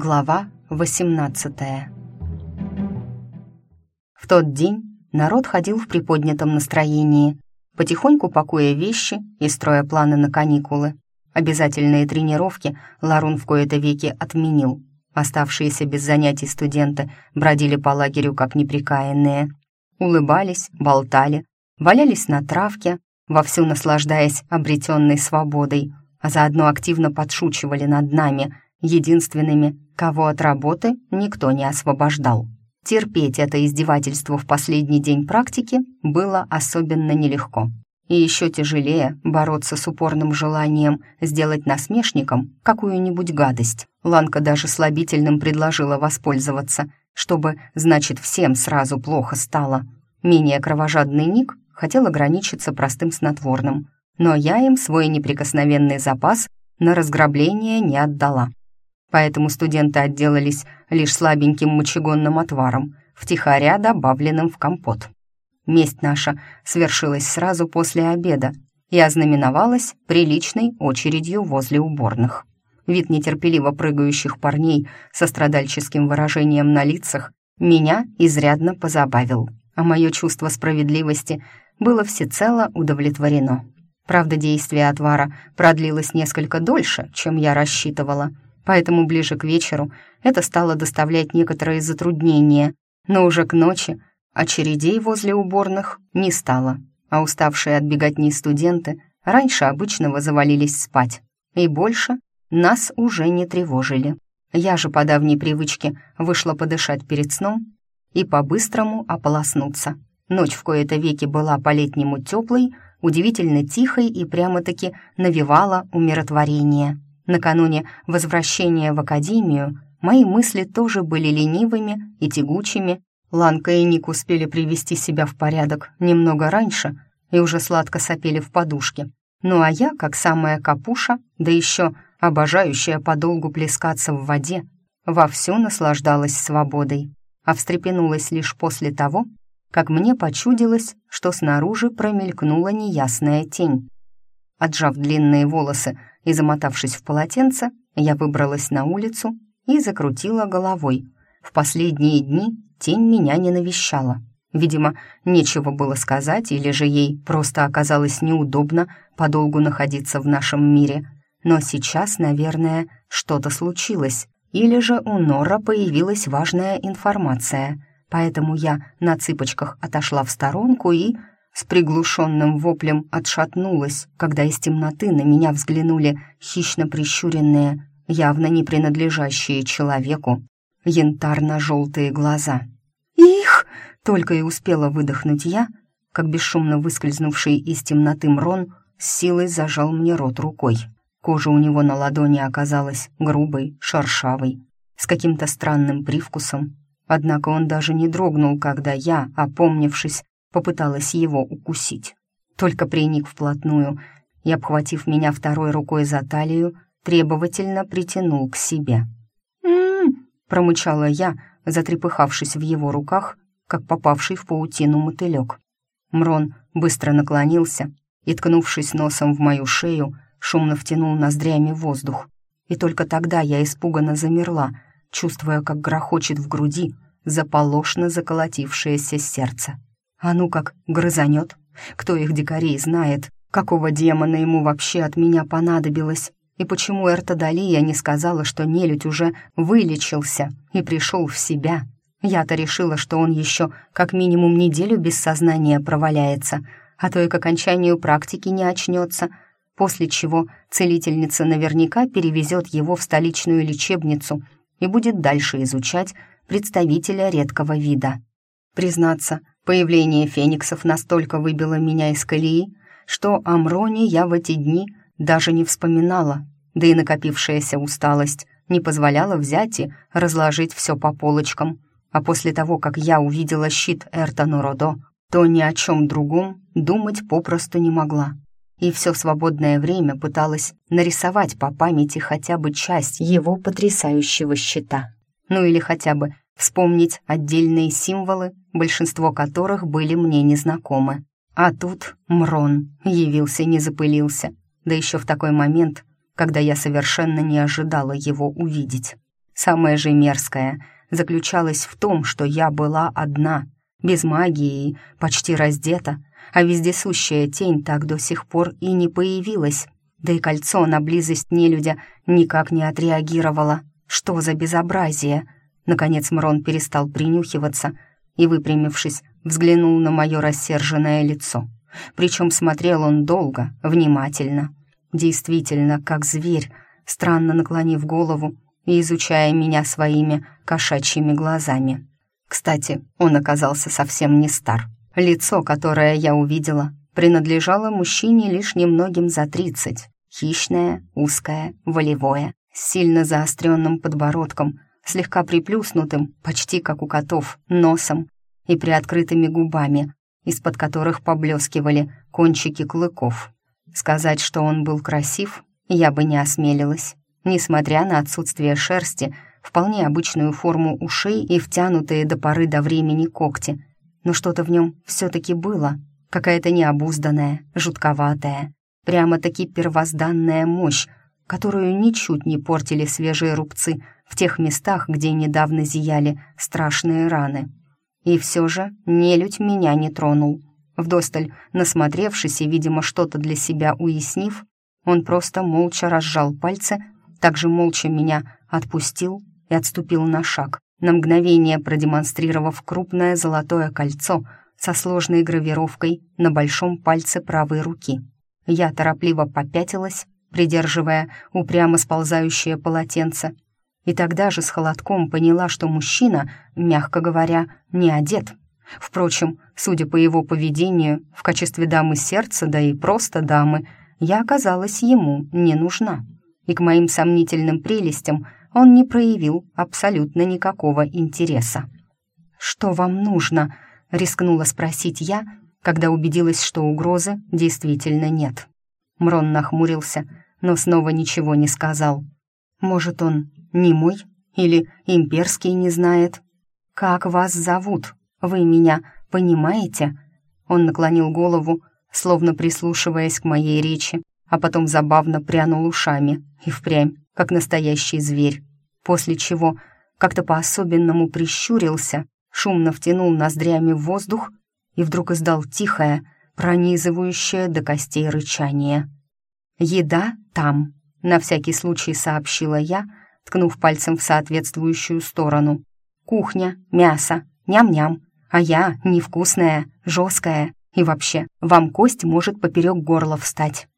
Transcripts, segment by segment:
Глава 18 В тот день народ ходил в приподнятом настроении, потихоньку пакуя вещи и строя планы на каникулы. Обязательные тренировки Ларун в кои-то веки отменил. Оставшиеся без занятий студенты бродили по лагерю как неприкаянные. Улыбались, болтали, валялись на травке, вовсю наслаждаясь обретенной свободой, а заодно активно подшучивали над нами, единственными, кого от работы никто не освобождал. Терпеть это издевательство в последний день практики было особенно нелегко. И еще тяжелее бороться с упорным желанием сделать насмешником какую-нибудь гадость. Ланка даже слабительным предложила воспользоваться, чтобы, значит, всем сразу плохо стало. Менее кровожадный Ник хотел ограничиться простым снотворным, но я им свой неприкосновенный запас на разграбление не отдала. Поэтому студенты отделались лишь слабеньким мочегонным отваром, втихаря добавленным в компот. Месть наша свершилась сразу после обеда и ознаменовалась приличной очередью возле уборных. Вид нетерпеливо прыгающих парней со страдальческим выражением на лицах меня изрядно позабавил, а мое чувство справедливости было всецело удовлетворено. Правда, действие отвара продлилось несколько дольше, чем я рассчитывала — поэтому ближе к вечеру это стало доставлять некоторые затруднения, но уже к ночи очередей возле уборных не стало, а уставшие от беготни студенты раньше обычного завалились спать, и больше нас уже не тревожили. Я же по давней привычке вышла подышать перед сном и по-быстрому ополоснуться. Ночь в кои-то веки была по-летнему теплой, удивительно тихой и прямо-таки навевала умиротворение. Накануне возвращения в академию мои мысли тоже были ленивыми и тягучими. Ланка и Ник успели привести себя в порядок немного раньше и уже сладко сопели в подушке. Ну а я, как самая капуша, да еще обожающая подолгу плескаться в воде, вовсю наслаждалась свободой, а встрепенулась лишь после того, как мне почудилось, что снаружи промелькнула неясная тень. Отжав длинные волосы и замотавшись в полотенце, я выбралась на улицу и закрутила головой. В последние дни тень меня не навещала. Видимо, нечего было сказать, или же ей просто оказалось неудобно подолгу находиться в нашем мире. Но сейчас, наверное, что-то случилось, или же у Нора появилась важная информация. Поэтому я на цыпочках отошла в сторонку и с приглушенным воплем отшатнулась, когда из темноты на меня взглянули хищно прищуренные, явно не принадлежащие человеку, янтарно-желтые глаза. «Их!» — только и успела выдохнуть я, как бесшумно выскользнувший из темноты Мрон с силой зажал мне рот рукой. Кожа у него на ладони оказалась грубой, шершавой, с каким-то странным привкусом. Однако он даже не дрогнул, когда я, опомнившись, попыталась его укусить. Только приник вплотную и, обхватив меня второй рукой за талию, требовательно притянул к себе. «М-м-м!» промычала я, затрепыхавшись в его руках, как попавший в паутину мотылек. Мрон быстро наклонился и, ткнувшись носом в мою шею, шумно втянул ноздрями воздух. И только тогда я испуганно замерла, чувствуя, как грохочет в груди заполошно заколотившееся сердце. А ну как, грызанет? Кто их дикарей знает? Какого демона ему вообще от меня понадобилось? И почему Эртодалия не сказала, что нелюдь уже вылечился и пришел в себя? Я-то решила, что он еще как минимум неделю без сознания проваляется, а то и к окончанию практики не очнется, после чего целительница наверняка перевезет его в столичную лечебницу и будет дальше изучать представителя редкого вида. Признаться, Появление фениксов настолько выбило меня из колеи, что о Мроне я в эти дни даже не вспоминала, да и накопившаяся усталость не позволяла взять и разложить все по полочкам. А после того, как я увидела щит Эртану Родо, то ни о чем другом думать попросту не могла. И все свободное время пыталась нарисовать по памяти хотя бы часть его потрясающего щита. Ну или хотя бы вспомнить отдельные символы, большинство которых были мне незнакомы. А тут Мрон явился, не запылился, да еще в такой момент, когда я совершенно не ожидала его увидеть. самое же мерзкое, заключалось в том, что я была одна, без магии, почти раздета, а вездесущая тень так до сих пор и не появилась, да и кольцо на близость нелюдя никак не отреагировало. Что за безобразие? Наконец Мрон перестал принюхиваться и, выпрямившись, взглянул на мое рассерженное лицо. Причем смотрел он долго, внимательно. Действительно, как зверь, странно наклонив голову и изучая меня своими кошачьими глазами. Кстати, он оказался совсем не стар. Лицо, которое я увидела, принадлежало мужчине лишь немногим за тридцать. Хищное, узкое, волевое, с сильно заостренным подбородком, слегка приплюснутым, почти как у котов, носом и приоткрытыми губами, из-под которых поблескивали кончики клыков. Сказать, что он был красив, я бы не осмелилась. Несмотря на отсутствие шерсти, вполне обычную форму ушей и втянутые до поры до времени когти. Но что-то в нем все-таки было, какая-то необузданная, жутковатая, прямо-таки первозданная мощь, которую ничуть не портили свежие рубцы в тех местах, где недавно зияли страшные раны. И все же нелюдь меня не тронул. Вдосталь, насмотревшись и, видимо, что-то для себя уяснив, он просто молча разжал пальцы, также молча меня отпустил и отступил на шаг, на мгновение продемонстрировав крупное золотое кольцо со сложной гравировкой на большом пальце правой руки. Я торопливо попятилась, придерживая упрямо сползающее полотенце, и тогда же с холодком поняла, что мужчина, мягко говоря, не одет. Впрочем, судя по его поведению, в качестве дамы сердца, да и просто дамы, я оказалась ему не нужна. И к моим сомнительным прелестям он не проявил абсолютно никакого интереса. «Что вам нужно?» — рискнула спросить я, когда убедилась, что угрозы действительно нет. Мрон нахмурился, но снова ничего не сказал. «Может, он не мой или имперский не знает. Как вас зовут? Вы меня понимаете?» Он наклонил голову, словно прислушиваясь к моей речи, а потом забавно прянул ушами и впрямь, как настоящий зверь, после чего как-то по-особенному прищурился, шумно втянул ноздрями в воздух и вдруг издал тихое, пронизывающее до костей рычание. «Еда там», — на всякий случай сообщила я, ткнув пальцем в соответствующую сторону. «Кухня, мясо, ням-ням, а я невкусная, жесткая, и вообще, вам кость может поперек горла встать».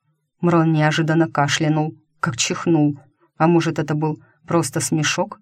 Мрон неожиданно кашлянул, как чихнул. А может, это был просто смешок?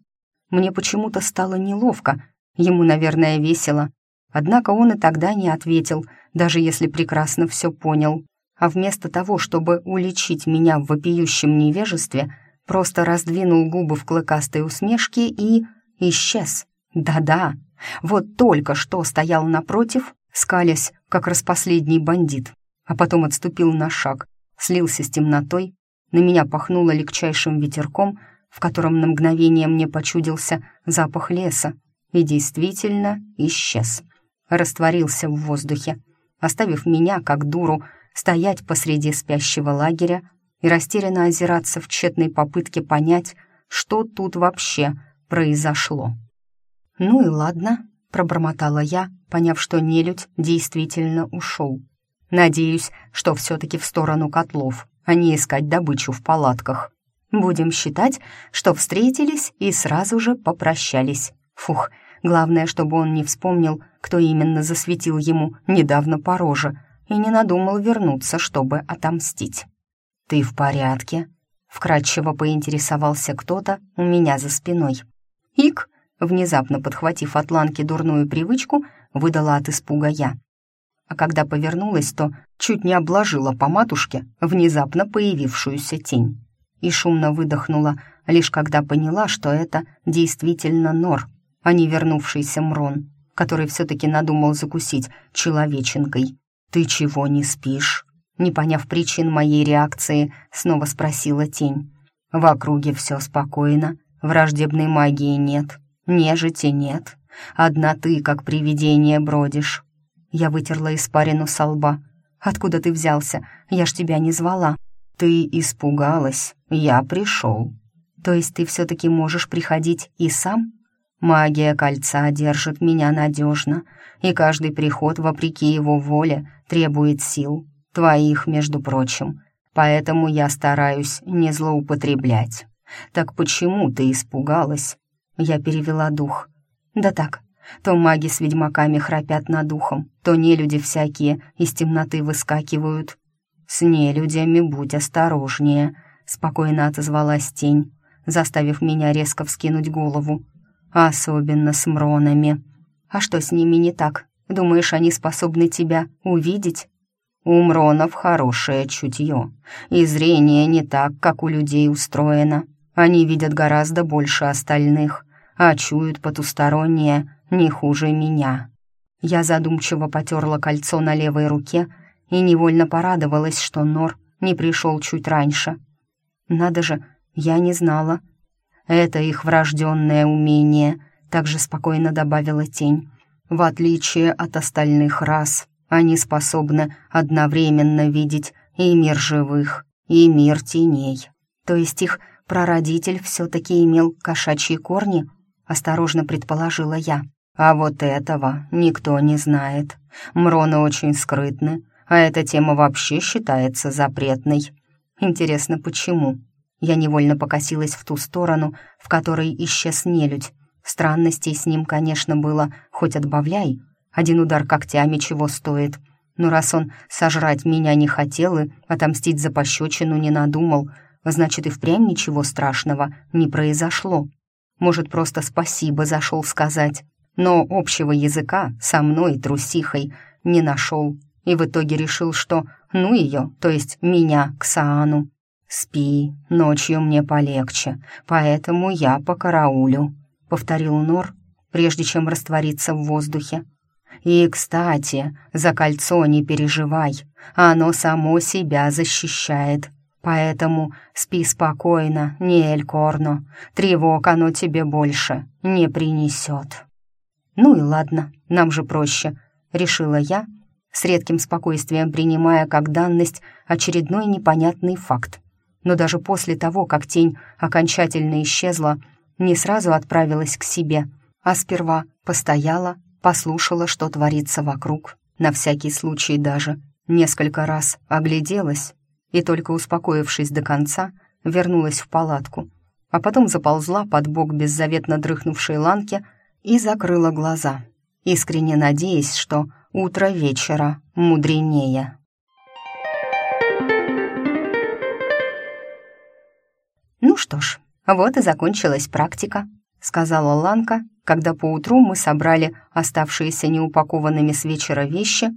Мне почему-то стало неловко, ему, наверное, весело. Однако он и тогда не ответил, даже если прекрасно все понял. А вместо того, чтобы уличить меня в вопиющем невежестве, просто раздвинул губы в клыкастой усмешке и... исчез. Да-да, вот только что стоял напротив, скалясь, как распоследний бандит, а потом отступил на шаг, слился с темнотой, на меня пахнуло легчайшим ветерком, в котором на мгновение мне почудился запах леса, и действительно исчез. Растворился в воздухе, оставив меня, как дуру, стоять посреди спящего лагеря и растерянно озираться в тщетной попытке понять, что тут вообще произошло. «Ну и ладно», — пробормотала я, поняв, что нелюдь действительно ушел. «Надеюсь, что все-таки в сторону котлов, а не искать добычу в палатках. Будем считать, что встретились и сразу же попрощались. Фух, главное, чтобы он не вспомнил, кто именно засветил ему недавно по роже, и не надумал вернуться, чтобы отомстить». «Ты в порядке?» — вкратчиво поинтересовался кто-то у меня за спиной. «Ик!» — внезапно подхватив от Ланки дурную привычку, выдала от испуга я. А когда повернулась, то чуть не обложила по матушке внезапно появившуюся тень. И шумно выдохнула, лишь когда поняла, что это действительно нор, а не вернувшийся Мрон, который все-таки надумал закусить человеченкой. «Ты чего не спишь?» Не поняв причин моей реакции, снова спросила тень. «В округе все спокойно, враждебной магии нет, нежити нет. Одна ты, как привидение, бродишь». Я вытерла испарину со лба. «Откуда ты взялся? Я ж тебя не звала». «Ты испугалась, я пришел». То есть ты все-таки можешь приходить и сам? Магия кольца держит меня надежно, и каждый приход, вопреки его воле, требует сил. Твоих, между прочим. Поэтому я стараюсь не злоупотреблять. Так почему ты испугалась? Я перевела дух. Да так, то маги с ведьмаками храпят над духом, то нелюди всякие из темноты выскакивают. С нелюдями будь осторожнее, спокойно отозвалась тень, заставив меня резко вскинуть голову. Особенно с мронами. А что с ними не так? Думаешь, они способны тебя увидеть? У мронов хорошее чутье, и зрение не так, как у людей устроено. Они видят гораздо больше остальных, а чуют потустороннее не хуже меня. Я задумчиво потерла кольцо на левой руке и невольно порадовалась, что Нор не пришел чуть раньше. Надо же, я не знала. Это их врожденное умение, также спокойно добавила тень. В отличие от остальных рас, они способны одновременно видеть и мир живых, и мир теней. То есть их прародитель все-таки имел кошачьи корни? Осторожно предположила я. А вот этого никто не знает. Мроны очень скрытны, а эта тема вообще считается запретной. Интересно, почему? Я невольно покосилась в ту сторону, в которой исчез нелюдь. Странностей с ним, конечно, было хоть отбавляй. Один удар когтями чего стоит. Но раз он сожрать меня не хотел и отомстить за пощечину не надумал, значит и впрямь ничего страшного не произошло. Может, просто спасибо зашел сказать. Но общего языка со мной, трусихой, не нашел. И в итоге решил, что ну ее, то есть меня, к Саану. «Спи, ночью мне полегче, поэтому я по караулю», — повторил Нор, прежде чем раствориться в воздухе. «И, кстати, за кольцо не переживай, оно само себя защищает, поэтому спи спокойно, не Элькорно, тревог оно тебе больше не принесет». «Ну и ладно, нам же проще», — решила я, с редким спокойствием принимая как данность очередной непонятный факт. Но даже после того, как тень окончательно исчезла, не сразу отправилась к себе, а сперва постояла, послушала, что творится вокруг, на всякий случай даже, несколько раз огляделась и, только успокоившись до конца, вернулась в палатку, а потом заползла под бок беззаветно дрыхнувшей Ланки и закрыла глаза, искренне надеясь, что утро вечера мудренее. «Ну что ж, вот и закончилась практика», — сказала Ланка, когда поутру мы собрали оставшиеся неупакованными с вечера вещи,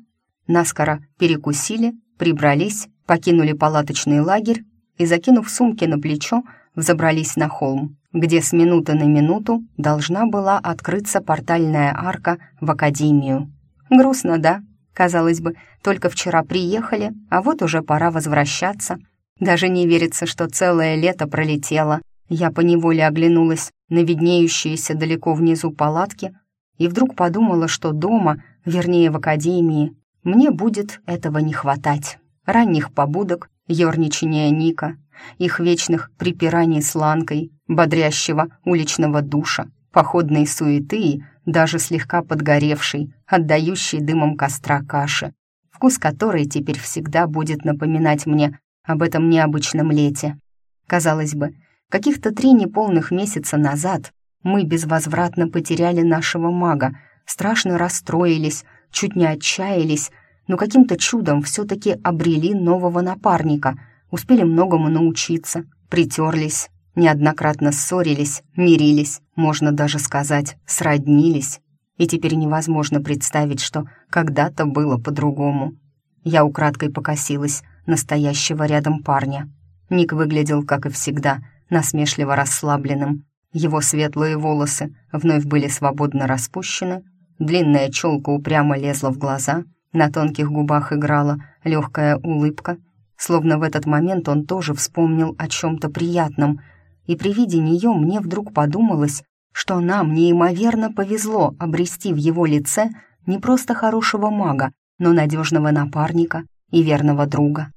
наскоро перекусили, прибрались, покинули палаточный лагерь и, закинув сумки на плечо, взобрались на холм, где с минуты на минуту должна была открыться портальная арка в академию. Грустно, да? Казалось бы, только вчера приехали, а вот уже пора возвращаться — даже не верится, что целое лето пролетело. Я поневоле оглянулась на виднеющиеся далеко внизу палатки и вдруг подумала, что дома, вернее в академии, мне будет этого не хватать. Ранних побудок, ерничания Ника, их вечных припираний с ланкой, бодрящего уличного душа, походной суеты и даже слегка подгоревшей, отдающей дымом костра каши, вкус которой теперь всегда будет напоминать мне об этом необычном лете. Казалось бы, каких-то три неполных месяца назад мы безвозвратно потеряли нашего мага, страшно расстроились, чуть не отчаялись, но каким-то чудом все-таки обрели нового напарника, успели многому научиться, притерлись, неоднократно ссорились, мирились, можно даже сказать, сроднились. И теперь невозможно представить, что когда-то было по-другому. Я украдкой покосилась настоящего рядом парня. Ник выглядел, как и всегда, насмешливо расслабленным. Его светлые волосы вновь были свободно распущены, длинная челка упрямо лезла в глаза, на тонких губах играла легкая улыбка, словно в этот момент он тоже вспомнил о чем-то приятном, и при виде нее мне вдруг подумалось, что нам неимоверно повезло обрести в его лице не просто хорошего мага, но надежного напарника и верного друга.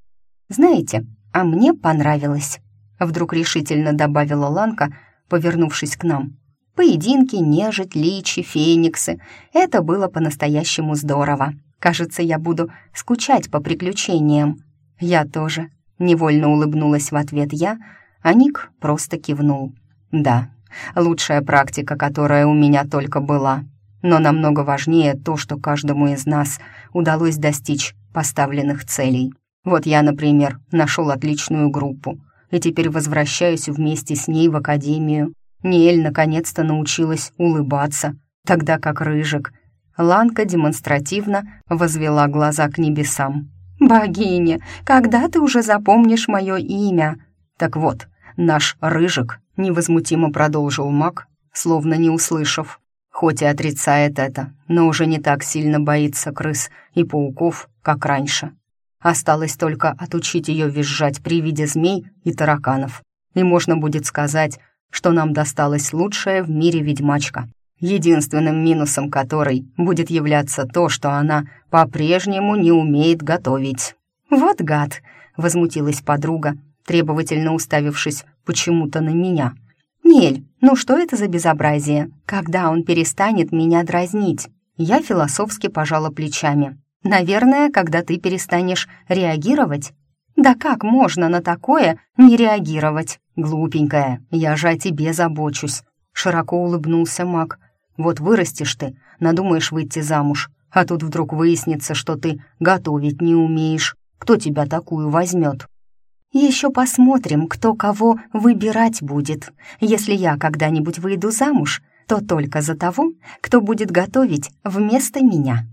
«Знаете, а мне понравилось», Вдруг решительно добавила Ланка, повернувшись к нам. Поединки, нежить, личи, фениксы — это было по-настоящему здорово. Кажется, я буду скучать по приключениям. Я тоже. Невольно улыбнулась в ответ я, а Ник просто кивнул. Да, лучшая практика, которая у меня только была. Но намного важнее то, что каждому из нас удалось достичь поставленных целей. Вот я, например, нашел отличную группу, и теперь возвращаюсь вместе с ней в академию. Ниэль наконец-то научилась улыбаться, тогда как Рыжик. Ланка демонстративно возвела глаза к небесам. «Богиня, когда ты уже запомнишь мое имя?» «Так вот, наш Рыжик», — невозмутимо продолжил маг, словно не услышав. Хоть и отрицает это, но уже не так сильно боится крыс и пауков, как раньше. Осталось только отучить ее визжать при виде змей и тараканов. И можно будет сказать, что нам досталась лучшая в мире ведьмачка, единственным минусом которой будет являться то, что она по-прежнему не умеет готовить. «Вот гад!» — возмутилась подруга, требовательно уставившись почему-то на меня. «Нель, ну что это за безобразие? Когда он перестанет меня дразнить?» Я философски пожала плечами. Наверное, когда ты перестанешь реагировать. Да как можно на такое не реагировать? Глупенькая, я же о тебе забочусь. Широко улыбнулся маг. Вот вырастешь ты, надумаешь выйти замуж, а тут вдруг выяснится, что ты готовить не умеешь. Кто тебя такую возьмет? Еще посмотрим, кто кого выбирать будет. Если я когда-нибудь выйду замуж, то только за того, кто будет готовить вместо меня.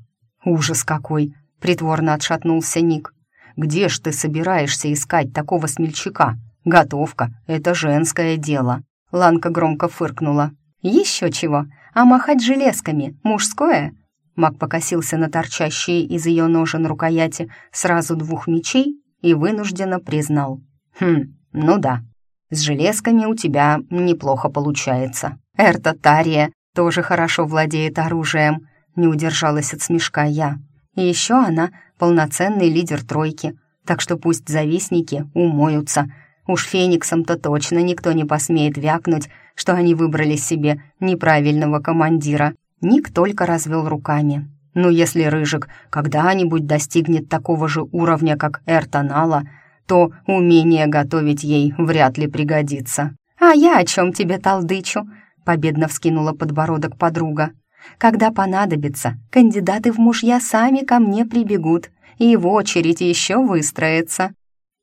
«Ужас какой!» — притворно отшатнулся Ник. «Где ж ты собираешься искать такого смельчака? Готовка — это женское дело». Ланка громко фыркнула. «Еще чего? А махать железками — мужское?» Маг покосился на торчащие из ее ножен рукояти сразу двух мечей и вынужденно признал. «Хм, ну да, с железками у тебя неплохо получается. Эрта Тария тоже хорошо владеет оружием, не удержалась от смешка я. И еще она полноценный лидер тройки, так что пусть завистники умоются. Уж фениксам-то точно никто не посмеет вякнуть, что они выбрали себе неправильного командира. Ник только развел руками. Ну, если Рыжик когда-нибудь достигнет такого же уровня, как Эртонала, то умение готовить ей вряд ли пригодится. «А я о чем тебе толдычу?» — победно вскинула подбородок подруга. Когда понадобится, кандидаты в мужья сами ко мне прибегут, и в очередь еще выстроится».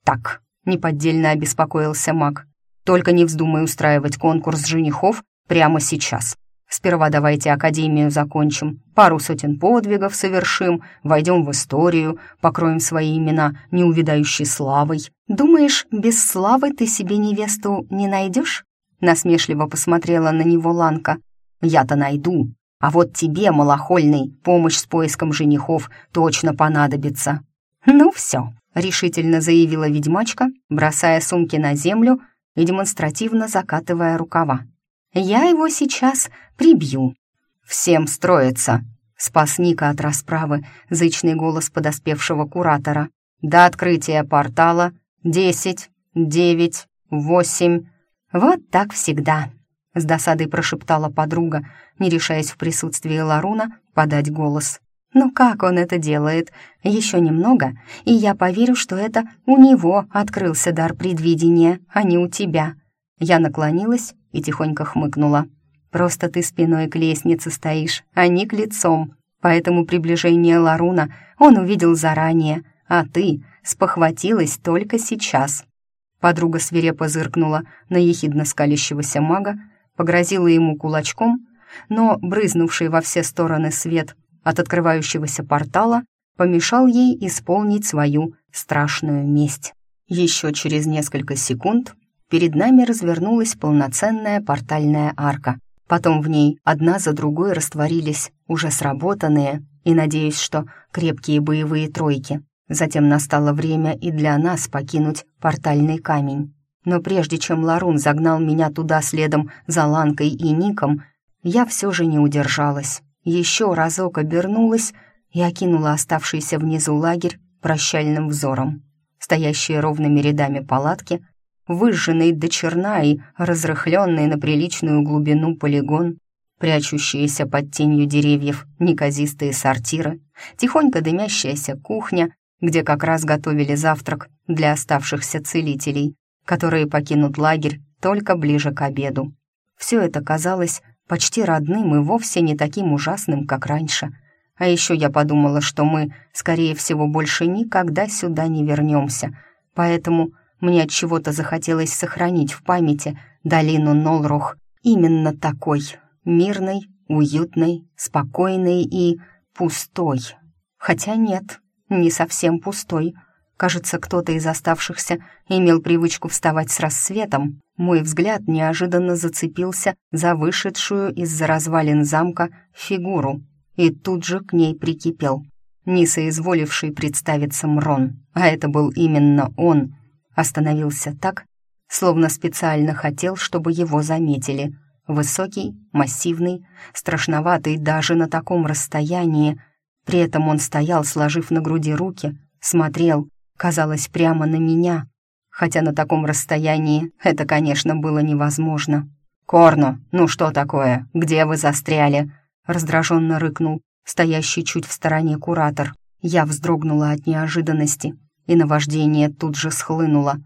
«Так», — неподдельно обеспокоился маг, «только не вздумай устраивать конкурс женихов прямо сейчас. Сперва давайте академию закончим, пару сотен подвигов совершим, войдем в историю, покроем свои имена неувидающей славой. Думаешь, без славы ты себе невесту не найдешь?» Насмешливо посмотрела на него Ланка. «Я-то найду, а вот тебе, малохольный, помощь с поиском женихов точно понадобится». «Ну все», — решительно заявила ведьмачка, бросая сумки на землю и демонстративно закатывая рукава. «Я его сейчас прибью». «Всем строится», — спас Ника от расправы зычный голос подоспевшего куратора. «До открытия портала десять, девять, восемь...» «Вот так всегда», с досадой прошептала подруга, не решаясь в присутствии Ларуна подать голос. «Ну как он это делает? Еще немного, и я поверю, что это у него открылся дар предвидения, а не у тебя». Я наклонилась и тихонько хмыкнула. «Просто ты спиной к лестнице стоишь, а не к лицом, поэтому приближение Ларуна он увидел заранее, а ты спохватилась только сейчас». Подруга свирепо зыркнула на ехидно скалящегося мага, погрозила ему кулачком, но брызнувший во все стороны свет от открывающегося портала помешал ей исполнить свою страшную месть. Еще через несколько секунд перед нами развернулась полноценная портальная арка. Потом в ней одна за другой растворились уже сработанные и, надеюсь, что крепкие боевые тройки. Затем настало время и для нас покинуть портальный камень. Но прежде чем Ларун загнал меня туда следом за Ланкой и Ником, я все же не удержалась. Еще разок обернулась и окинула оставшийся внизу лагерь прощальным взором. Стоящие ровными рядами палатки, выжженный до черна и разрыхленный на приличную глубину полигон, прячущиеся под тенью деревьев неказистые сортиры, тихонько дымящаяся кухня, где как раз готовили завтрак для оставшихся целителей, которые покинут лагерь только ближе к обеду. Все это казалось почти родным и вовсе не таким ужасным, как раньше. А еще я подумала, что мы, скорее всего, больше никогда сюда не вернемся, поэтому мне от чего-то захотелось сохранить в памяти долину Нолрох именно такой, мирной, уютной, спокойной и пустой. Хотя нет, не совсем пустой. Кажется, кто-то из оставшихся имел привычку вставать с рассветом. Мой взгляд неожиданно зацепился за вышедшую из-за развалин замка фигуру и тут же к ней прикипел. Не соизволивший представиться Мрон, а это был именно он, остановился так, словно специально хотел, чтобы его заметили. Высокий, массивный, страшноватый даже на таком расстоянии, при этом он стоял, сложив на груди руки, смотрел, казалось, прямо на меня, хотя на таком расстоянии это, конечно, было невозможно. «Корну, ну что такое? Где вы застряли?» раздраженно рыкнул стоящий чуть в стороне куратор. Я вздрогнула от неожиданности, и наваждение тут же схлынуло.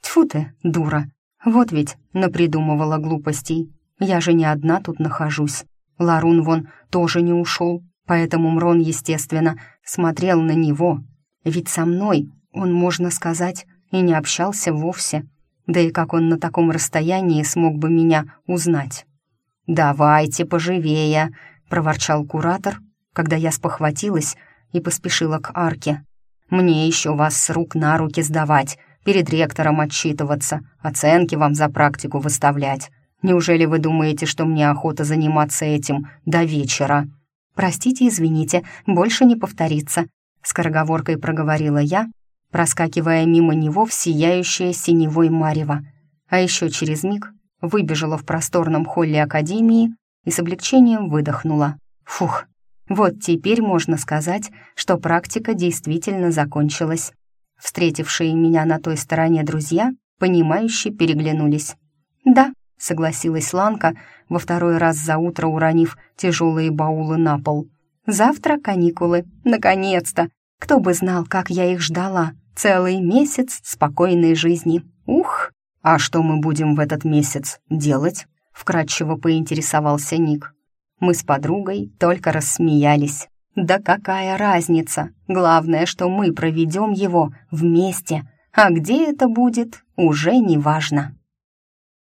Тьфу ты, дура, вот ведь напридумывала глупостей. Я же не одна тут нахожусь. Ларун вон тоже не ушел, Поэтому Мрон, естественно, смотрел на него. Ведь со мной он, можно сказать, и не общался вовсе. Да и как он на таком расстоянии смог бы меня узнать? «Давайте поживее», — проворчал куратор, когда я спохватилась и поспешила к арке. «Мне еще вас с рук на руки сдавать, перед ректором отчитываться, оценки вам за практику выставлять. Неужели вы думаете, что мне охота заниматься этим до вечера?» «Простите, извините, больше не повторится», — скороговоркой проговорила я, проскакивая мимо него в сияющее синевой марево. А еще через миг выбежала в просторном холле академии и с облегчением выдохнула. Фух, вот теперь можно сказать, что практика действительно закончилась. Встретившие меня на той стороне друзья, понимающе переглянулись. «Да», — согласилась Ланка, во второй раз за утро уронив тяжелые баулы на пол. «Завтра каникулы. Наконец-то! Кто бы знал, как я их ждала. Целый месяц спокойной жизни. Ух! А что мы будем в этот месяц делать?» — вкратчиво поинтересовался Ник. Мы с подругой только рассмеялись. «Да какая разница? Главное, что мы проведем его вместе. А где это будет, уже не важно».